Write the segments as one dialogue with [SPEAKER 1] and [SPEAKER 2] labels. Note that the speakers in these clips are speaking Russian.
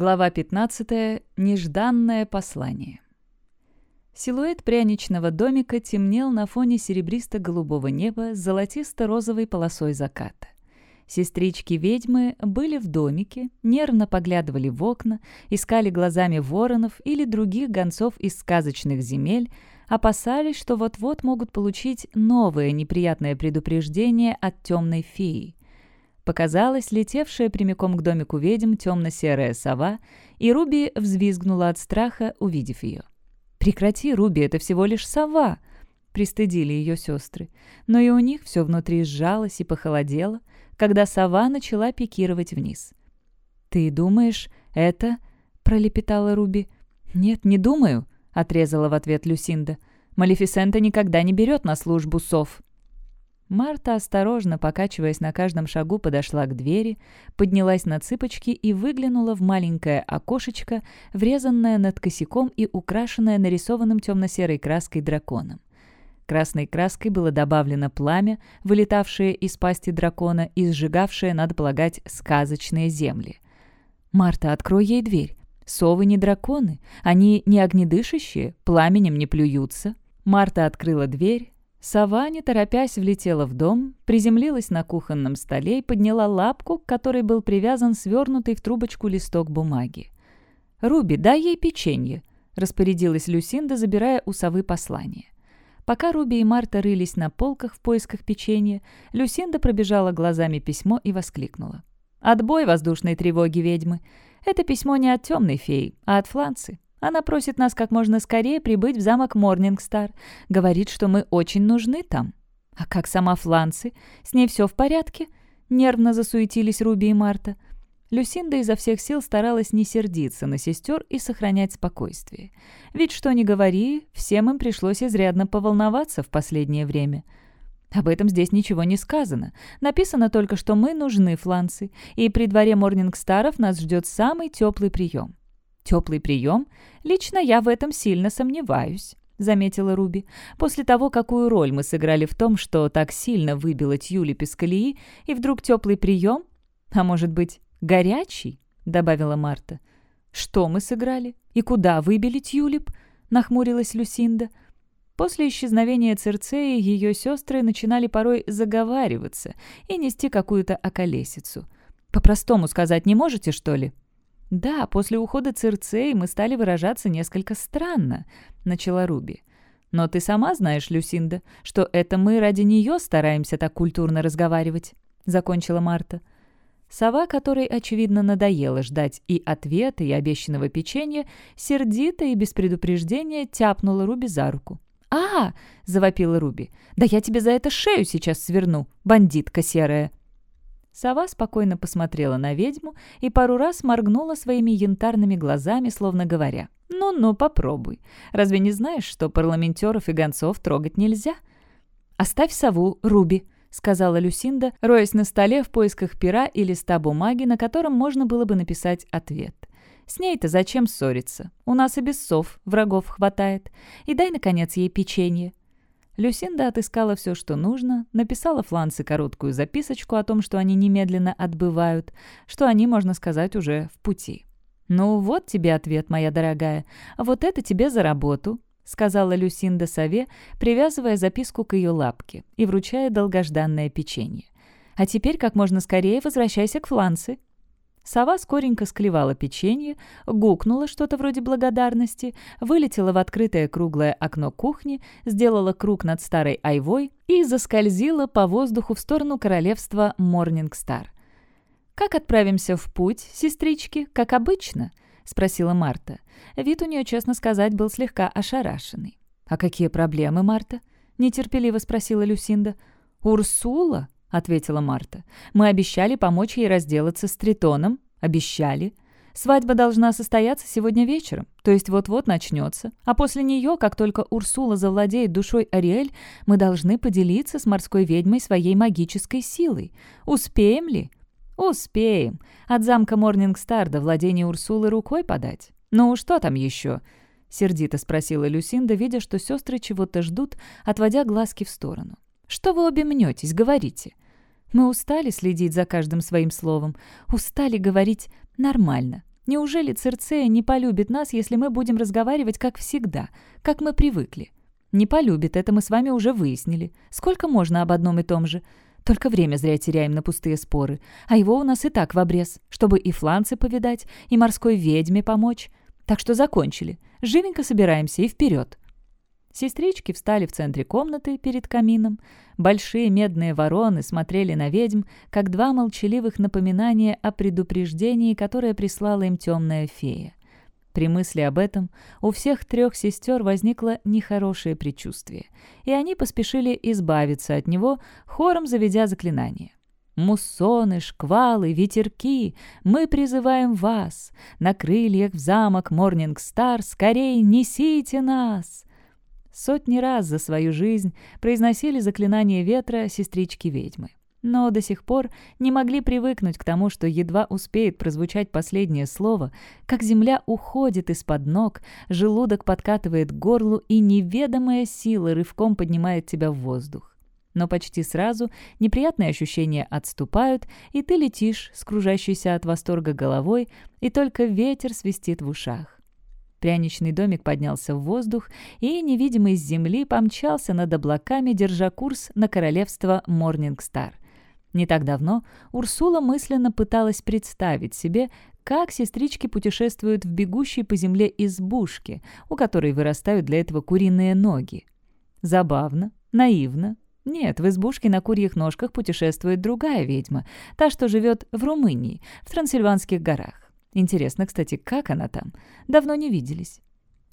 [SPEAKER 1] Глава 15. Нежданное послание. Силуэт пряничного домика темнел на фоне серебристо-голубого неба с золотисто-розовой полосой заката. Сестрички-ведьмы были в домике, нервно поглядывали в окна, искали глазами воронов или других гонцов из сказочных земель, опасались, что вот-вот могут получить новое неприятное предупреждение от темной феи. Показалась летевшая прямиком к домику ведьм темно-серая сова, и Руби взвизгнула от страха, увидев ее. «Прекрати, Руби, это всего лишь сова!» Пристыдили ее сестры. Но и у них все внутри сжалось и похолодело, когда сова начала пикировать вниз. «Ты думаешь, это...» — пролепетала Руби. «Нет, не думаю», — отрезала в ответ Люсинда. «Малефисента никогда не берет на службу сов». Марта, осторожно покачиваясь на каждом шагу, подошла к двери, поднялась на цыпочки и выглянула в маленькое окошечко, врезанное над косяком и украшенное нарисованным темно-серой краской драконом. Красной краской было добавлено пламя, вылетавшее из пасти дракона и сжигавшее, надо полагать, сказочные земли. «Марта, открой ей дверь. Совы не драконы, они не огнедышащие, пламенем не плюются». Марта открыла дверь, Сова, не торопясь, влетела в дом, приземлилась на кухонном столе и подняла лапку, к которой был привязан свернутый в трубочку листок бумаги. «Руби, дай ей печенье», — распорядилась Люсинда, забирая у совы послание. Пока Руби и Марта рылись на полках в поисках печенья, Люсинда пробежала глазами письмо и воскликнула. «Отбой воздушной тревоги ведьмы. Это письмо не от темной феи, а от Фланцы. Она просит нас как можно скорее прибыть в замок Морнингстар. Говорит, что мы очень нужны там. А как сама Фланцы? С ней все в порядке?» Нервно засуетились Руби и Марта. Люсинда изо всех сил старалась не сердиться на сестер и сохранять спокойствие. Ведь что ни говори, всем им пришлось изрядно поволноваться в последнее время. Об этом здесь ничего не сказано. Написано только, что мы нужны, Фланцы, и при дворе Морнингстаров нас ждет самый теплый прием. Теплый прием? Лично я в этом сильно сомневаюсь. — заметила Руби. «После того, какую роль мы сыграли в том, что так сильно выбило Тюлип из колеи, и вдруг теплый прием? А может быть, горячий?» — добавила Марта. «Что мы сыграли? И куда выбили Тюлип?» — нахмурилась Люсинда. После исчезновения Церцеи ее сестры начинали порой заговариваться и нести какую-то околесицу. «По-простому сказать не можете, что ли?» «Да, после ухода Цирцеи мы стали выражаться несколько странно», — начала Руби. «Но ты сама знаешь, Люсинда, что это мы ради нее стараемся так культурно разговаривать», — закончила Марта. Сова, которой, очевидно, надоело ждать и ответа, и обещанного печенья, сердито и без предупреждения тяпнула Руби за руку. «А!» — завопила Руби. «Да я тебе за это шею сейчас сверну, бандитка серая!» Сова спокойно посмотрела на ведьму и пару раз моргнула своими янтарными глазами, словно говоря, «Ну-ну, попробуй. Разве не знаешь, что парламентеров и гонцов трогать нельзя?» «Оставь сову, Руби», — сказала Люсинда, роясь на столе в поисках пера и листа бумаги, на котором можно было бы написать ответ. «С ней-то зачем ссориться? У нас и без сов врагов хватает. И дай, наконец, ей печенье. Люсинда отыскала все, что нужно, написала Фланце короткую записочку о том, что они немедленно отбывают, что они, можно сказать, уже в пути. «Ну вот тебе ответ, моя дорогая. Вот это тебе за работу», — сказала Люсинда сове, привязывая записку к ее лапке и вручая долгожданное печенье. «А теперь как можно скорее возвращайся к Фланце. Сова скоренько склевала печенье, гукнула что-то вроде благодарности, вылетела в открытое круглое окно кухни, сделала круг над старой айвой и заскользила по воздуху в сторону королевства Морнингстар. «Как отправимся в путь, сестрички, как обычно?» — спросила Марта. Вид у нее, честно сказать, был слегка ошарашенный. «А какие проблемы, Марта?» — нетерпеливо спросила Люсинда. «Урсула?» — ответила Марта. «Мы обещали помочь ей разделаться с Тритоном. Обещали. Свадьба должна состояться сегодня вечером, то есть вот-вот начнется. А после нее, как только Урсула завладеет душой Ариэль, мы должны поделиться с морской ведьмой своей магической силой. Успеем ли?» «Успеем. От замка Морнингстар до владения Урсулы рукой подать. Ну, что там еще?» — сердито спросила Люсинда, видя, что сестры чего-то ждут, отводя глазки в сторону. Что вы обе мнетесь, говорите?» Мы устали следить за каждым своим словом, устали говорить нормально. Неужели Церцея не полюбит нас, если мы будем разговаривать как всегда, как мы привыкли? Не полюбит, это мы с вами уже выяснили. Сколько можно об одном и том же? Только время зря теряем на пустые споры. А его у нас и так в обрез, чтобы и фланцы повидать, и морской ведьме помочь. Так что закончили. Живенько собираемся и вперед. Сестрички встали в центре комнаты перед камином. Большие медные вороны смотрели на ведьм, как два молчаливых напоминания о предупреждении, которое прислала им темная фея. При мысли об этом у всех трех сестер возникло нехорошее предчувствие, и они поспешили избавиться от него, хором заведя заклинание. «Муссоны, шквалы, ветерки, мы призываем вас! На крыльях в замок Морнингстар скорей несите нас!» Сотни раз за свою жизнь произносили заклинание ветра сестрички-ведьмы. Но до сих пор не могли привыкнуть к тому, что едва успеет прозвучать последнее слово, как земля уходит из-под ног, желудок подкатывает к горлу, и неведомая сила рывком поднимает тебя в воздух. Но почти сразу неприятные ощущения отступают, и ты летишь, скружащийся от восторга головой, и только ветер свистит в ушах. Пряничный домик поднялся в воздух и, невидимый с земли, помчался над облаками, держа курс на королевство Морнингстар. Не так давно Урсула мысленно пыталась представить себе, как сестрички путешествуют в бегущей по земле избушке, у которой вырастают для этого куриные ноги. Забавно, наивно. Нет, в избушке на курьих ножках путешествует другая ведьма, та, что живет в Румынии, в Трансильванских горах. Интересно, кстати, как она там? Давно не виделись.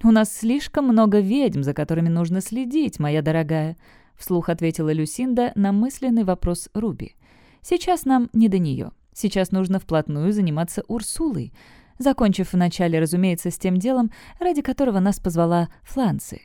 [SPEAKER 1] «У нас слишком много ведьм, за которыми нужно следить, моя дорогая», — вслух ответила Люсинда на мысленный вопрос Руби. «Сейчас нам не до нее. Сейчас нужно вплотную заниматься Урсулой, закончив вначале, разумеется, с тем делом, ради которого нас позвала Фланцы».